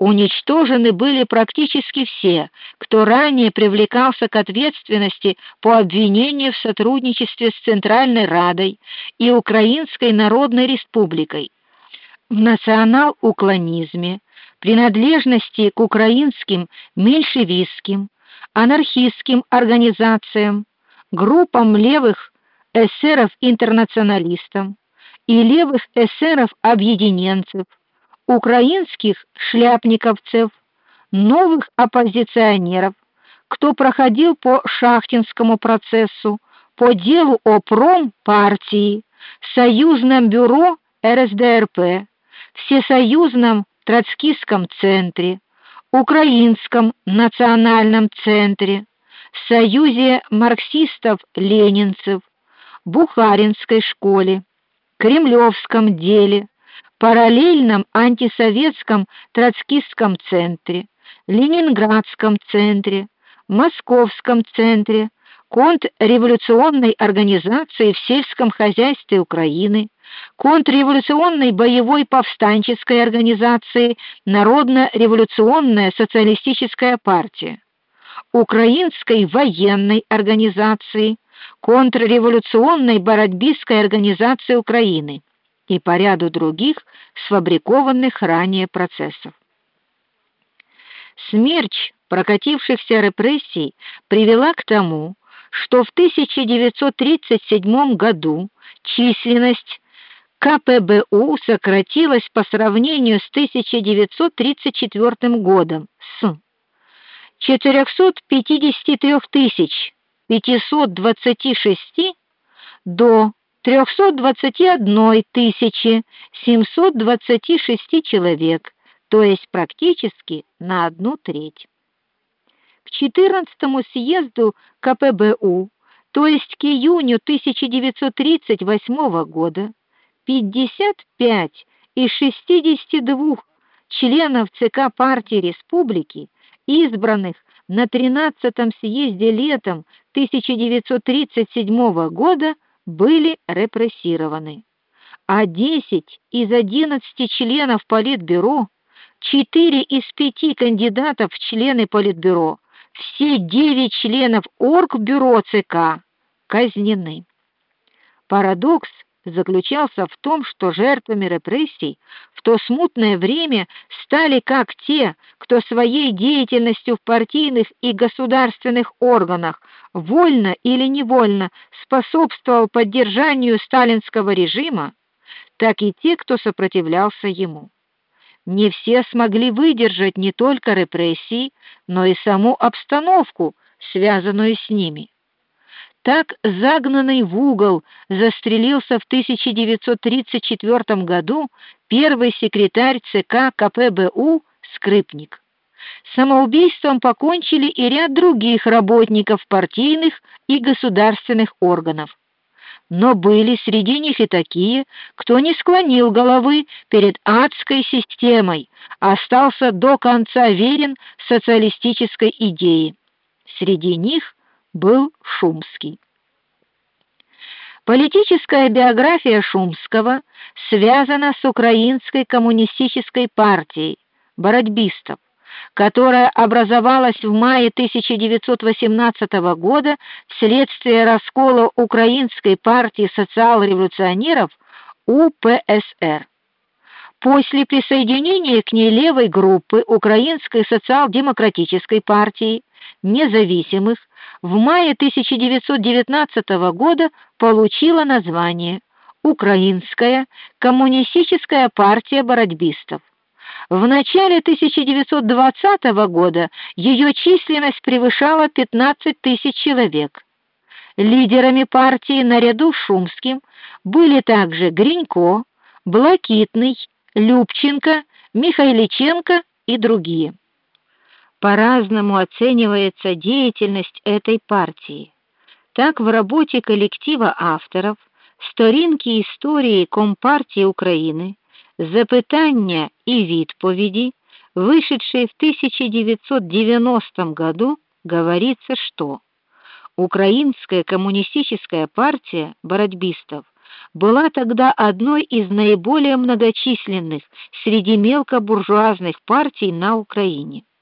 Уничтожены были практически все, кто ранее привлекался к ответственности по обвинению в сотрудничестве с Центральной Радой и Украинской Народной Республикой. В национал-уклонизме, принадлежности к украинским меньшевистским, анархистским организациям, группам левых эсеров-интернационалистов и левых эсеров-объединенцев, украинских шляпниковцев, новых оппозиционеров, кто проходил по Шахтинскому процессу, по делу о промпартии, союзном бюро РСДРП, всесоюзном троцкистском центре, Украинском национальном центре, Союзе марксистов-ленинцев, Бухаринской школе, Кремлевском деле, параллельном антисоветском троцкистском центре, Ленинградском центре, Московском центре, контрреволюционной организации в сельском хозяйстве Украины, контрреволюционной боевой повстанческой организации Народно-революционная социалистическая партия, украинской военной организации, контрреволюционной бородбистской организации Украины и по ряду других сфабрикованных ранее процессов. Смерч прокатившихся репрессий привела к тому, что в 1937 году численность КПБУ сократилась по сравнению с 1934 годом с 453 526 до 321 726 человек, то есть практически на одну треть. К 14-му съезду КПБУ, то есть к июню 1938 года, 55 из 62 членов ЦК партии Республики, избранных на 13-м съезде летом 1937 года, были репрессированы. А 10 из 11 членов Политбюро, 4 из 5 кандидатов в члены Политбюро, все 9 членов Оргбюро ЦК казнены. Парадокс заключался в том, что жертвами репрессий в то смутное время стали как те, кто своей деятельностью в партийных и государственных органах вольно или невольно способствовал поддержанию сталинского режима, так и те, кто сопротивлялся ему. Не все смогли выдержать не только репрессии, но и саму обстановку, связанную с ними. Так загнанный в угол застрелился в 1934 году первый секретарь ЦК КПБУ Скрипник. Самоубийством покончили и ряд других работников партийных и государственных органов. Но были среди них и такие, кто не склонил головы перед адской системой, а остался до конца верен социалистической идее. Среди них был Шумский. Политическая биография Шумского связана с украинской коммунистической партией бородбистов, которая образовалась в мае 1918 года вследствие раскола Украинской партии социал-революционеров УПСР. После присоединения к ней левой группы Украинской социал-демократической партии независимых в мае 1919 года получила название Украинская коммунистическая партия бородбистов. В начале 1920 года ее численность превышала 15 тысяч человек. Лидерами партии наряду с Шумским были также Гринько, Блакитный, Любченко, Михайличенко и другие По-разному оценивается деятельность этой партии. Так в работе коллектива авторов Сторінки історії Компартії України, запитання и відповіді, вышедшей в 1990 году, говорится, что Украинская коммунистическая партия бородбистов была тогда одной из наиболее многочисленных среди мелкобуржуазных партий на Украине.